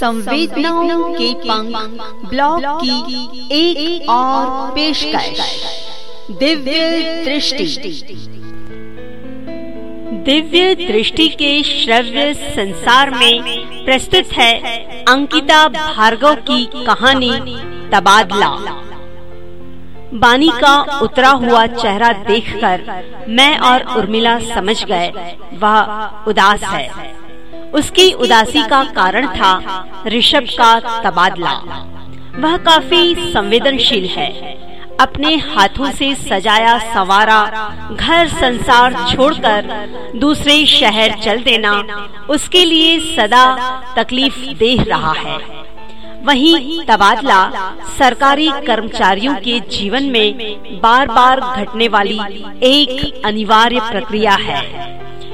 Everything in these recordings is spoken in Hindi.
संवेदनाओं के पंख ब्लॉग की एक, एक और पेशकश। दिव्य दृष्टि। दिव्य दृष्टि के श्रव्य संसार में प्रस्तुत है अंकिता भार्गव की कहानी तबादला। बानी का उतरा हुआ चेहरा देखकर मैं और उर्मिला समझ गए वह उदास है। उसकी उदासी का कारण था ऋषभ का तबादला। वह काफ़ी संवेदनशील है। अपने हाथों से सजाया सवारा घर संसार छोड़कर दूसरे शहर चल देना उसके लिए सदा तकलीफ़ दे रहा है। वहीं तबादला सरकारी कर्मचारियों के जीवन में बार बार घटने वाली एक अनिवार्य प्रक्रिया है।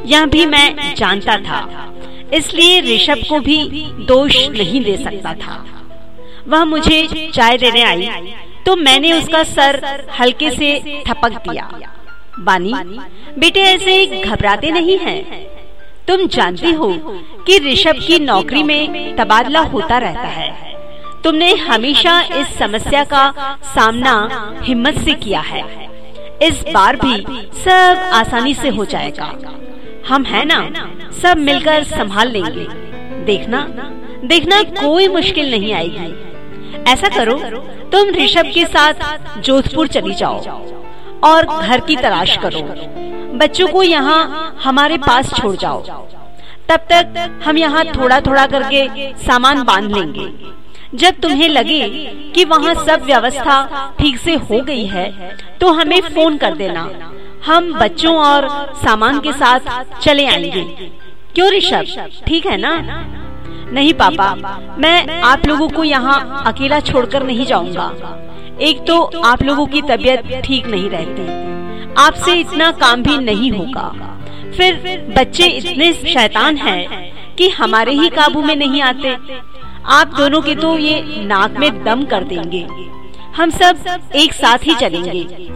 यह भी मैं जानता था। इसलिए ऋषभ को भी दोष नहीं दे सकता था। वह मुझे चाय देने आई। तो मैंने उसका सर हल्के से थपक दिया। बानी बेटे ऐसे घबराते नहीं हैं। तुम जानती हो कि ऋषभ की नौकरी में तबादला होता रहता है। तुमने हमेशा इस समस्या का सामना हिम्मत से किया है। इस बार भी सब आसानी से हो जाएगा। हम है ना, सब मिलकर संभाल लेंगे। देखना देखना कोई मुश्किल नहीं आएगी। ऐसा करो, तुम ऋषभ के साथ जोधपुर चली जाओ और घर की तलाश करो। बच्चों को यहाँ हमारे पास छोड़ जाओ। तब तक हम यहाँ थोड़ा थोड़ा करके सामान बाँध लेंगे। जब तुम्हें लगे कि वहाँ सब व्यवस्था ठीक से हो गई है तो हमें फ़ोन कर देना। हम बच्चों और सामान के साथ चले आएँगे। क्यों ऋषभ? ठीक है ना? नहीं पापा, मैं आप लोगों को यहाँ अकेला छोड़कर नहीं जाऊँगा। एक तो आप लोगों की तबीयत ठीक नहीं रहती। आपसे इतना काम भी नहीं होगा। फिर बच्चे इतने शैतान हैं कि हमारे ही काबू में नहीं आते। आप दोनों के तो ये नाक में दम कर देंगे। हम सब एक साथ ही चलेंगे।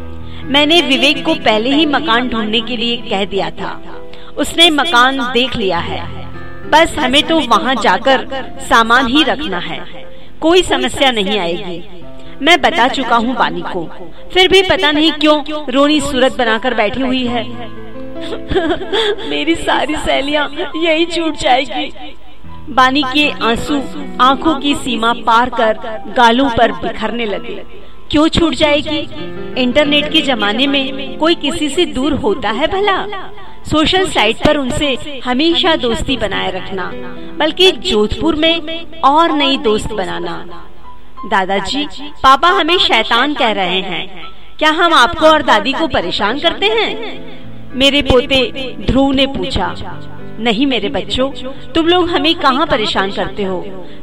मैंने विवेक को पहले ही मकान ढूँढने के लिए कह दिया था। उसने मकान देख लिया है। बस हमें तो वहाँ जाकर सामान ही रखना है। कोई समस्या नहीं आएगी। मैं बता चुका हूँ बानी को। फिर भी पता नहीं क्यों रोनी सूरत बनाकर बैठी हुई है। मेरी सारी सहेलियाँ यही छूट जाएगी। बानी के आँसू आँखों की सीमा पार कर गालों पर बिखरने लगे। क्यों छूट जाएगी? इंटरनेट के जमाने में कोई किसी से दूर होता है भला। सोशल साइट पर उनसे हमेशा दोस्ती बनाए रखना, बल्कि जोधपुर में और नई दोस्त बनाना। दादाजी, पापा हमें शैतान कह रहे हैं। क्या हम आपको और दादी को परेशान करते हैं? मेरे पोते ध्रुव ने पूछा। नहीं मेरे बच्चों, तुम लोग हमें कहाँ परेशान करते हो?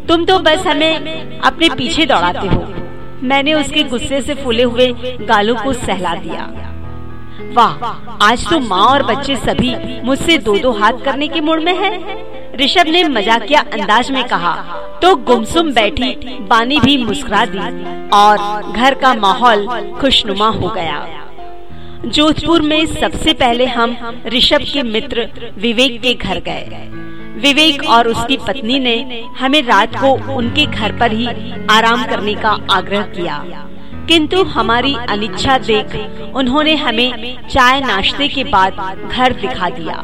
तुम तो बस हमें अपने पीछे दौड़ाते हो। मैंने उसके गुस्से से फूले हुए गालों को सहला दिया। वाह आज तो माँ और बच्चे सभी मुझसे दो दो हाथ करने के मूड में हैं। ऋषभ ने मजाकिया अंदाज में कहा तो गुमसुम बैठी बानी भी मुस्कुरा दी और घर का माहौल खुशनुमा हो गया। जोधपुर में सबसे पहले हम ऋषभ के मित्र विवेक के घर गए। विवेक और उसकी पत्नी ने हमें रात को उनके घर पर ही आराम करने का आग्रह किया। किंतु हमारी अनिच्छा देख उन्होंने हमें चाय नाश्ते के बाद घर दिखा दिया।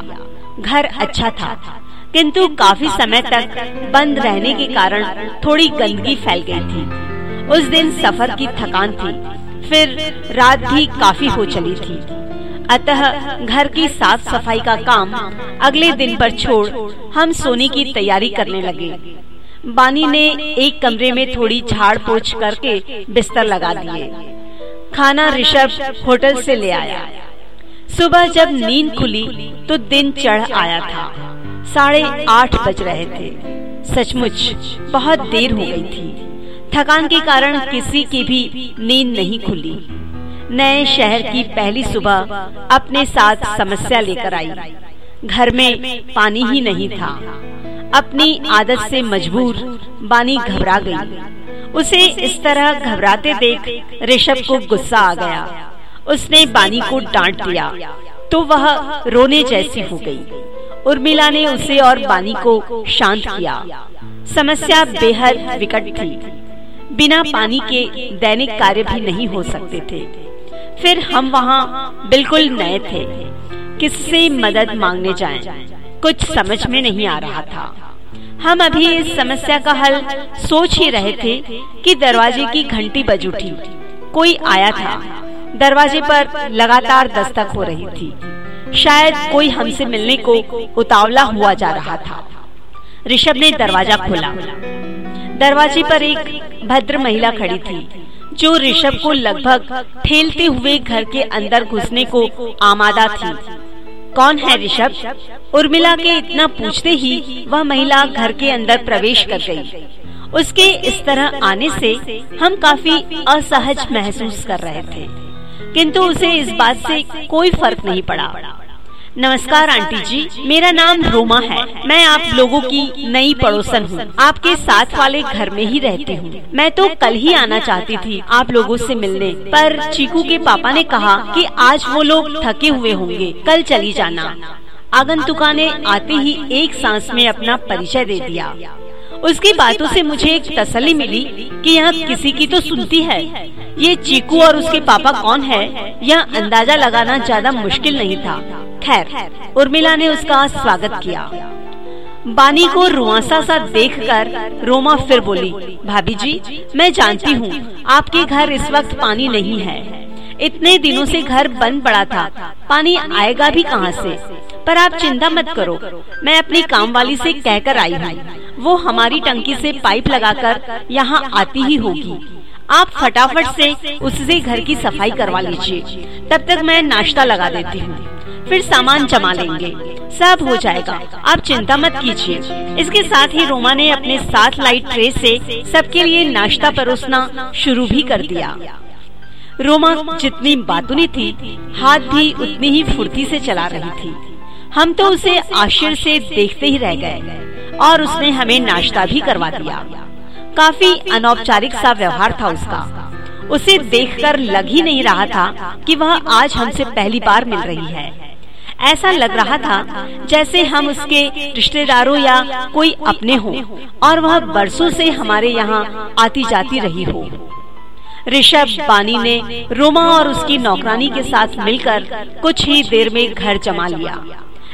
घर अच्छा था, किंतु काफ़ी समय तक बंद रहने के कारण थोड़ी गंदगी फैल गई थी। उस दिन सफ़र की थकान थी, फिर रात भी काफ़ी हो चली थी। अतः घर की साफ़ सफ़ाई का काम अगले दिन पर छोड़ हम सोने की तैयारी करने लगे। बानी ने एक कमरे में थोड़ी झाड़ पोछ करके बिस्तर लगा दिए। खाना ऋषभ होटल से ले आया। सुबह जब नींद खुली तो दिन चढ़ आया था। साढ़े आठ बज रहे थे। सचमुच, बहुत देर हो गई थी। थकान के कारण किसी की भी नींद नहीं खुली। नए शहर की पहली सुबह अपने साथ समस्या लेकर आई। घर में पानी ही नहीं था। अपनी आदत से मजबूर बानी घबरा गई। उसे इस तरह घबराते देख ऋषभ को गुस्सा आ गया। उसने बानी को डांट दिया तो वह रोने जैसी हो गई। उर्मिला ने उसे और बानी को शांत किया। समस्या बेहद विकट थी। बिना पानी के दैनिक कार्य भी नहीं हो सकते थे। फिर हम वहाँ बिल्कुल नए थे। किससे मदद मांगने जाएँ? कुछ समझ में नहीं आ रहा था। हम अभी इस समस्या का हल सोच ही रहे थे कि दरवाजे की घंटी बज उठी। कोई आया था। दरवाजे पर लगातार दस्तक हो रही थी। शायद कोई हमसे मिलने को उतावला हुआ जा रहा था। ऋषभ ने दरवाज़ा खोला। दरवाजे पर एक भद्र महिला खड़ी थी, जो ऋषभ को लगभग ठेलते हुए घर के अंदर घुसने को आमादा थी। कौन है ऋषभ? उर्मिला के इतना पूछते ही वह महिला घर के अंदर प्रवेश कर गई। उसके इस तरह आने से हम काफ़ी असहज महसूस कर रहे थे। किंतु उसे इस बात से कोई फ़र्क नहीं पड़ा। नमस्कार आंटी जी। मेरा नाम रोमा है। मैं आप लोगों की नई पड़ोसन हूँ। आपके साथ वाले घर में ही रहती हूँ मैं तो कल ही आना चाहती थी आप लोगों से मिलने। पर चीकू के पापा ने कहा कि आज वो लोग थके हुए होंगे। कल चली जाना। आगंतुका ने आते ही एक सांस में अपना परिचय दे दिया। उसकी बातों से मुझे एक तसल्ली मिली कि यह किसी की तो सुनती है। ये चीकू और उसके पापा कौन है? यह अंदाज़ा लगाना ज़्यादा मुश्किल नहीं था खैर, उर्मिला ने उसका स्वागत किया। बानी को रुआसा सा देखकर रोमा फिर बोली, भाभी जी, मैं जानती हूँ, आपके घर इस वक्त पानी नहीं है। इतने दिनों से घर बंद पड़ा था, पानी आएगा भी कहाँ से? पर आप चिंता मत करो, मैं अपनी काम वाली से कहकर आई हूँ। वो हमारी टंकी से पाइप लगाकर यहाँ आती ही होगी। आप फटाफट से उससे घर की सफ़ाई करवा लीजिए। तब तक मैं नाश्ता लगा देती हूँ। फिर सामान जमा लेंगे। सब हो जाएगा। आप चिंता मत कीजिए। इसके साथ ही रोमा ने अपने साथ लाइट ट्रे से सबके लिए नाश्ता परोसना शुरू भी कर दिया। रोमा जितनी बातुनी थी, हाथ भी उतनी ही फुर्ती से चला रही थी। हम तो उसे आश्चर्य से देखते ही रह गए और उसने हमें नाश्ता भी करवा दिया। काफ़ी अनौपचारिक सा व्यवहार था उसका। उसे देखकर लग ही नहीं रहा था कि वह आज हमसे पहली बार मिल रही है। ऐसा लग रहा था जैसे हम उसके रिश्तेदारों या कोई अपने हो और वह बरसों से हमारे यहाँ आती जाती रही हो। ऋषभ पानी ने रोमा और उसकी नौकरानी के साथ मिलकर कुछ ही देर में घर जमा लिया।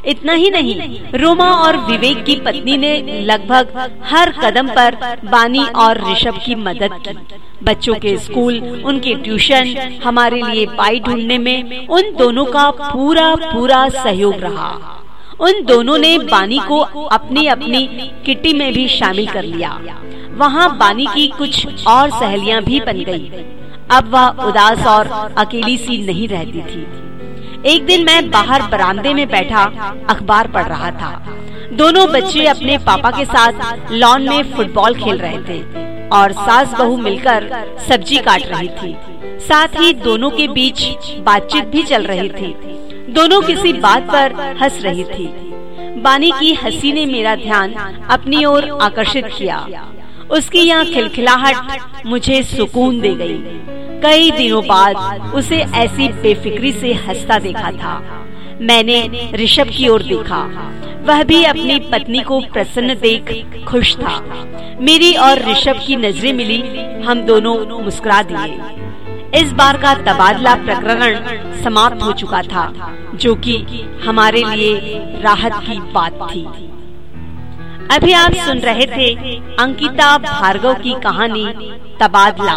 इतना ही नहीं, रोमा और विवेक की पत्नी ने लगभग हर कदम पर बानी और ऋषभ की मदद की। बच्चों के स्कूल, उनके ट्यूशन, हमारे लिए पाई ढूँढने में उन दोनों का पूरा पूरा सहयोग रहा। उन दोनों ने बानी को अपनी अपनी किटी में भी शामिल कर लिया। वहाँ बानी की कुछ और सहेलियाँ भी बन गई। अब वह उदास और अकेली सी नहीं रहती थी। एक दिन मैं बाहर बरामदे में बैठा अखबार पढ़ रहा था। दोनों बच्चे अपने पापा के साथ लॉन में फुटबॉल खेल रहे थे और सास बहू मिलकर सब्ज़ी काट रही थी। साथ ही दोनों के बीच बातचीत भी चल रही थी। दोनों किसी बात पर हंस रही थी। बानी की हँसी ने मेरा ध्यान अपनी ओर आकर्षित किया। उसकी यह खिलखिलाहट मुझे सुकून दे गई। कई दिनों बाद उसे ऐसी बेफिक्री से हंसता देखा था। मैंने ऋषभ की ओर देखा। वह भी अपनी पत्नी को प्रसन्न देख खुश था। मेरी और ऋषभ की नज़रें मिली, हम दोनों मुस्कुरा दिए। इस बार का तबादला प्रकरण समाप्त हो चुका था, जो कि हमारे लिए राहत की बात थी। अभी आप सुन रहे थे अंकिता भार्गव की कहानी तबादला।